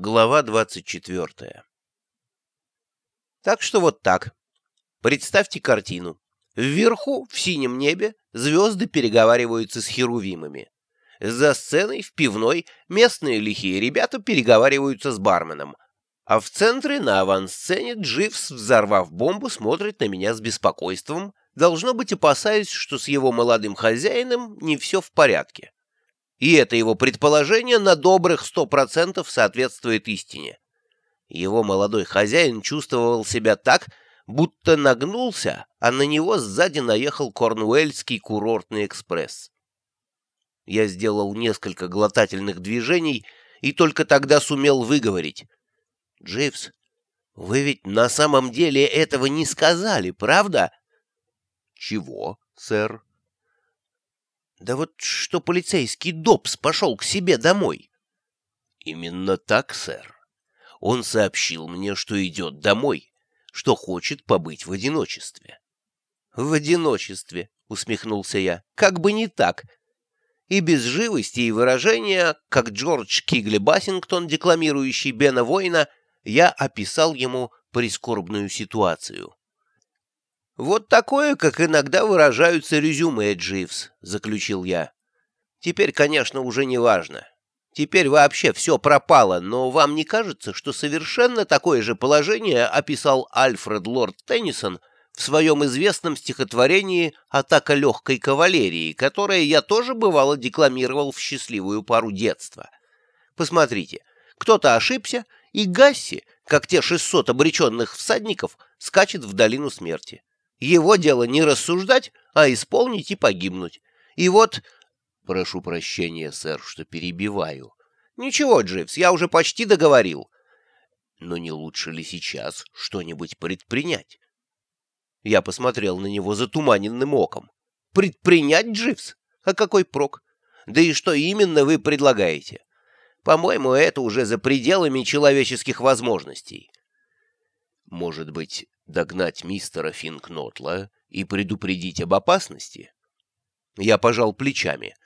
Глава 24 Так что вот так. Представьте картину. Вверху, в синем небе, звезды переговариваются с херувимами. За сценой, в пивной, местные лихие ребята переговариваются с барменом. А в центре, на авансцене, Дживс, взорвав бомбу, смотрит на меня с беспокойством, должно быть, опасаясь, что с его молодым хозяином не все в порядке. И это его предположение на добрых сто процентов соответствует истине. Его молодой хозяин чувствовал себя так, будто нагнулся, а на него сзади наехал Корнуэльский курортный экспресс. Я сделал несколько глотательных движений и только тогда сумел выговорить. «Дживс, вы ведь на самом деле этого не сказали, правда?» «Чего, сэр?» Да вот что полицейский Добс пошел к себе домой. Именно так, сэр. Он сообщил мне, что идет домой, что хочет побыть в одиночестве. В одиночестве, усмехнулся я, как бы не так. И без живости и выражения, как Джордж Кигли Бассингтон, декламирующий Бена Война, я описал ему прискорбную ситуацию. «Вот такое, как иногда выражаются резюме, Дживс», — заключил я. «Теперь, конечно, уже не важно. Теперь вообще все пропало, но вам не кажется, что совершенно такое же положение описал Альфред Лорд Теннисон в своем известном стихотворении «Атака легкой кавалерии», которое я тоже бывало декламировал в счастливую пару детства? Посмотрите, кто-то ошибся, и Гасси, как те 600 обреченных всадников, скачет в долину смерти. Его дело не рассуждать, а исполнить и погибнуть. И вот... Прошу прощения, сэр, что перебиваю. Ничего, Дживс, я уже почти договорил. Но не лучше ли сейчас что-нибудь предпринять? Я посмотрел на него затуманенным оком. Предпринять, Дживс? А какой прок? Да и что именно вы предлагаете? По-моему, это уже за пределами человеческих возможностей. Может быть, догнать мистера Финкнотла и предупредить об опасности? Я пожал плечами.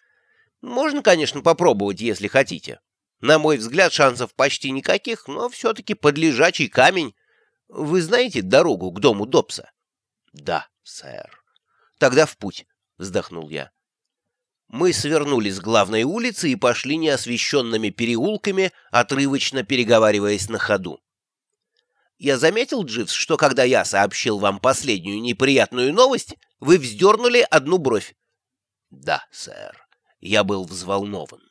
Можно, конечно, попробовать, если хотите. На мой взгляд, шансов почти никаких, но все-таки под лежачий камень. Вы знаете дорогу к дому Добса? Да, сэр. Тогда в путь, вздохнул я. Мы свернули с главной улицы и пошли неосвещенными переулками, отрывочно переговариваясь на ходу. Я заметил, Дживс, что когда я сообщил вам последнюю неприятную новость, вы вздернули одну бровь. Да, сэр, я был взволнован.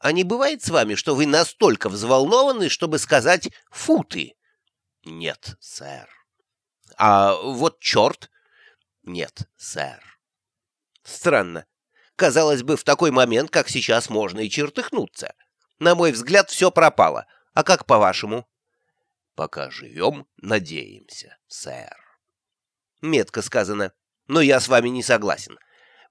А не бывает с вами, что вы настолько взволнованы, чтобы сказать «фу ты»? Нет, сэр. А вот черт? Нет, сэр. Странно. Казалось бы, в такой момент, как сейчас, можно и чертыхнуться. На мой взгляд, все пропало. А как по-вашему? Пока живем, надеемся, сэр. Метко сказано. Но я с вами не согласен.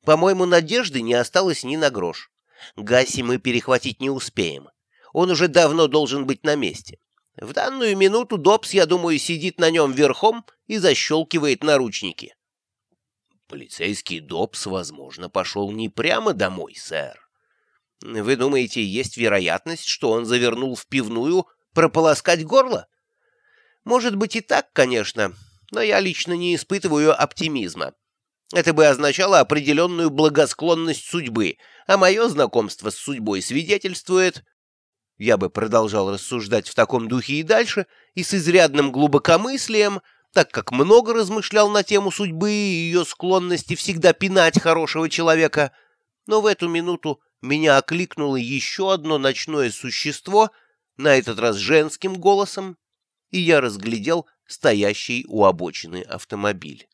По-моему, надежды не осталось ни на грош. Гаси мы перехватить не успеем. Он уже давно должен быть на месте. В данную минуту Добс, я думаю, сидит на нем верхом и защелкивает наручники. Полицейский Добс, возможно, пошел не прямо домой, сэр. Вы думаете, есть вероятность, что он завернул в пивную прополоскать горло? Может быть и так, конечно, но я лично не испытываю оптимизма. Это бы означало определенную благосклонность судьбы, а мое знакомство с судьбой свидетельствует... Я бы продолжал рассуждать в таком духе и дальше, и с изрядным глубокомыслием, так как много размышлял на тему судьбы и ее склонности всегда пинать хорошего человека. Но в эту минуту меня окликнуло еще одно ночное существо, на этот раз женским голосом, и я разглядел стоящий у обочины автомобиль.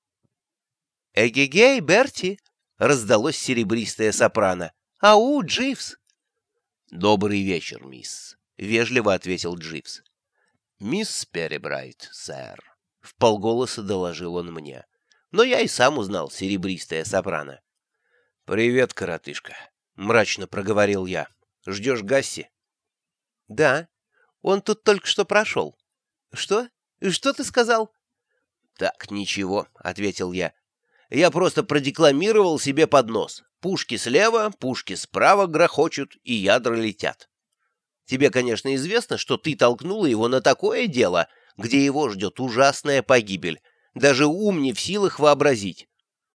«Эгегей, Берти!» — раздалось серебристое сопрано. «Ау, Дживс!» «Добрый вечер, мисс», — вежливо ответил Дживс. «Мисс Перебрайт, сэр», — в полголоса доложил он мне. Но я и сам узнал серебристое сопрано. «Привет, коротышка», — мрачно проговорил я. «Ждешь Гасси?» «Да, он тут только что прошел». «Что? Что ты сказал?» «Так, ничего», — ответил я. «Я просто продекламировал себе под нос. Пушки слева, пушки справа грохочут, и ядра летят». Тебе, конечно, известно, что ты толкнула его на такое дело, где его ждет ужасная погибель. Даже ум не в силах вообразить.